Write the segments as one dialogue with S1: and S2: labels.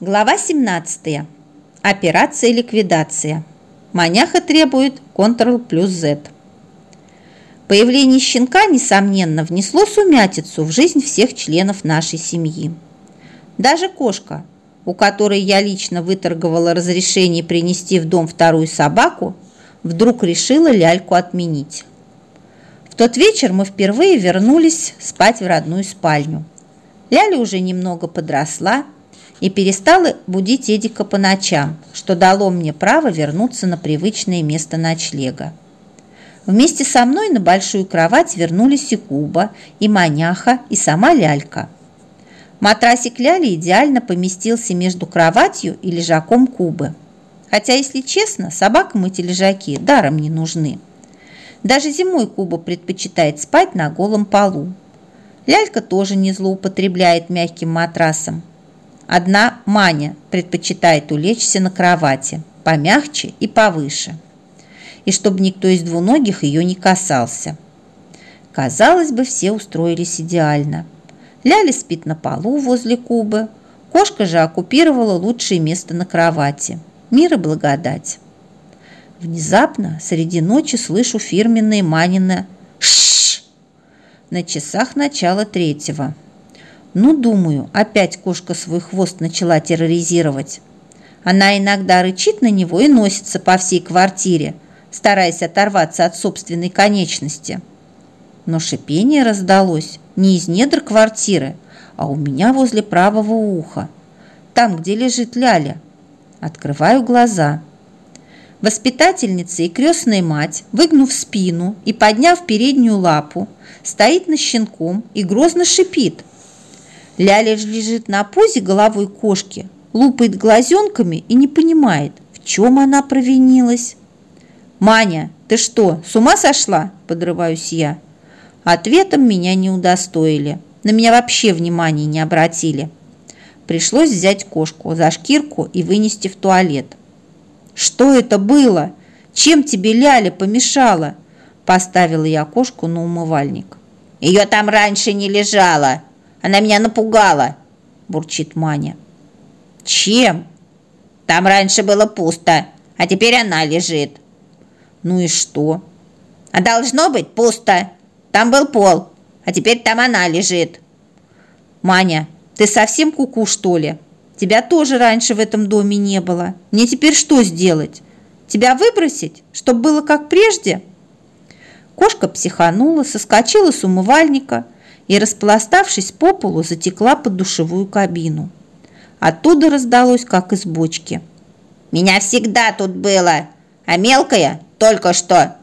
S1: Глава 17. Операция ликвидация. Маняха требует Ctrl плюс Z. Появление щенка, несомненно, внесло сумятицу в жизнь всех членов нашей семьи. Даже кошка, у которой я лично выторговала разрешение принести в дом вторую собаку, вдруг решила ляльку отменить. В тот вечер мы впервые вернулись спать в родную спальню. Ляля уже немного подросла, и перестала будить Эдика по ночам, что дало мне право вернуться на привычное место ночлега. Вместе со мной на большую кровать вернулись и Куба, и Маняха, и сама Лялька. Матрасик Ляли идеально поместился между кроватью и лежаком Кубы. Хотя, если честно, собакам эти лежаки даром не нужны. Даже зимой Куба предпочитает спать на голом полу. Лялька тоже не злоупотребляет мягким матрасом, Одна Маня предпочитает улечься на кровати, помягче и повыше. И чтобы никто из двуногих ее не касался. Казалось бы, все устроились идеально. Ляля спит на полу возле кубы, кошка же оккупировала лучшее место на кровати. Мир и благодать. Внезапно среди ночи слышу фирменные Манины «Шшш!» на часах начала третьего. Ну, думаю, опять кошка свой хвост начала терроризировать. Она иногда рычит на него и носится по всей квартире, стараясь оторваться от собственной конечности. Но шипение раздалось не из недр квартиры, а у меня возле правого уха, там, где лежит Ляля. Открываю глаза. Воспитательница и крестная мать, выгнув спину и подняв переднюю лапу, стоит на щенком и грозно шипит. Ляля лежит на пузе головой кошки, лупает глазенками и не понимает, в чем она провинилась. «Маня, ты что, с ума сошла?» – подрываюсь я. Ответом меня не удостоили. На меня вообще внимания не обратили. Пришлось взять кошку за шкирку и вынести в туалет. «Что это было? Чем тебе Ляля помешала?» Поставила я кошку на умывальник.
S2: «Ее там раньше не лежало!» Она меня напугала, бурчит Маня.
S1: Чем?
S2: Там раньше было пусто, а теперь она лежит.
S1: Ну и что?
S2: А должно быть пусто. Там был пол, а теперь там она лежит.
S1: Маня, ты совсем куку, -ку, что ли? Тебя тоже раньше в этом доме не было. Мне теперь что сделать? Тебя выбросить, чтобы было как прежде? Кошка психанула, соскочила с умывальника – и, распластавшись по полу, затекла под душевую кабину. Оттуда раздалось, как из бочки.
S2: «Меня всегда тут было, а мелкая только что.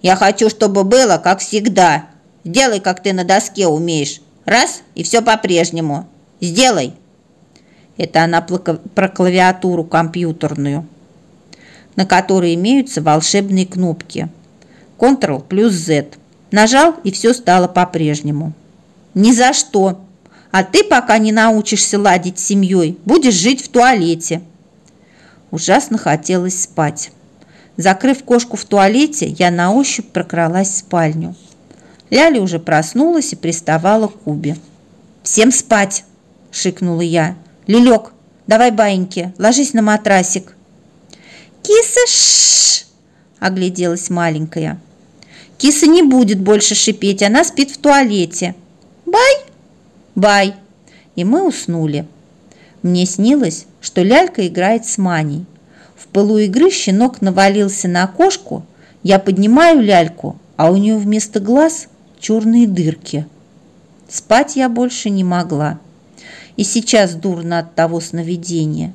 S2: Я хочу, чтобы было, как всегда. Сделай, как ты на доске умеешь. Раз, и все по-прежнему. Сделай!»
S1: Это она про клавиатуру компьютерную, на которой имеются волшебные кнопки. Ctrl плюс Z. Нажал, и все стало по-прежнему. Ни за что. А ты, пока не научишься ладить с семьей, будешь жить в туалете. Ужасно хотелось спать. Закрыв кошку в туалете, я на ощупь прокралась в спальню. Ляля уже проснулась и приставала к Кубе. «Всем спать!» – шикнула я. «Лилек, давай баиньки, ложись на матрасик».
S3: «Киса, ш огляделась маленькая.
S1: «Киса не будет больше шипеть, она спит в туалете».
S3: Бай!
S1: Бай! И мы уснули. Мне снилось, что лялька играет с Маней. В пылу игры щенок навалился на кошку, я поднимаю ляльку, а у нее вместо глаз черные дырки. Спать я больше не могла. И сейчас дурно от того сновидения.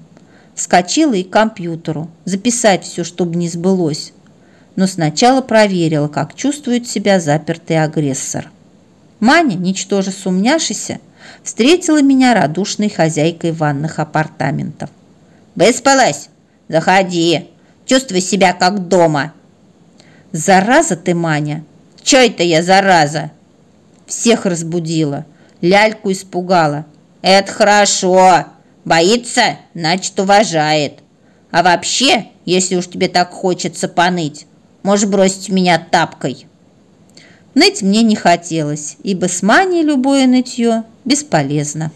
S1: Скочила и к компьютеру, записать все, чтобы не сбылось. Но сначала проверила, как чувствует себя запертый агрессор. Маня, ничтоже сумняшися, встретила меня радушной хозяйкой ванных апартаментов.
S2: «Выспалась? Заходи! Чувствуй себя как дома!»
S1: «Зараза ты, Маня!»
S2: «Чё это я, зараза?»
S1: Всех разбудила, ляльку испугала.
S2: «Это хорошо! Боится, значит, уважает. А вообще, если уж тебе так хочется поныть, можешь бросить меня тапкой».
S1: Ныть мне не хотелось, ибо с Маней любое нытье бесполезно.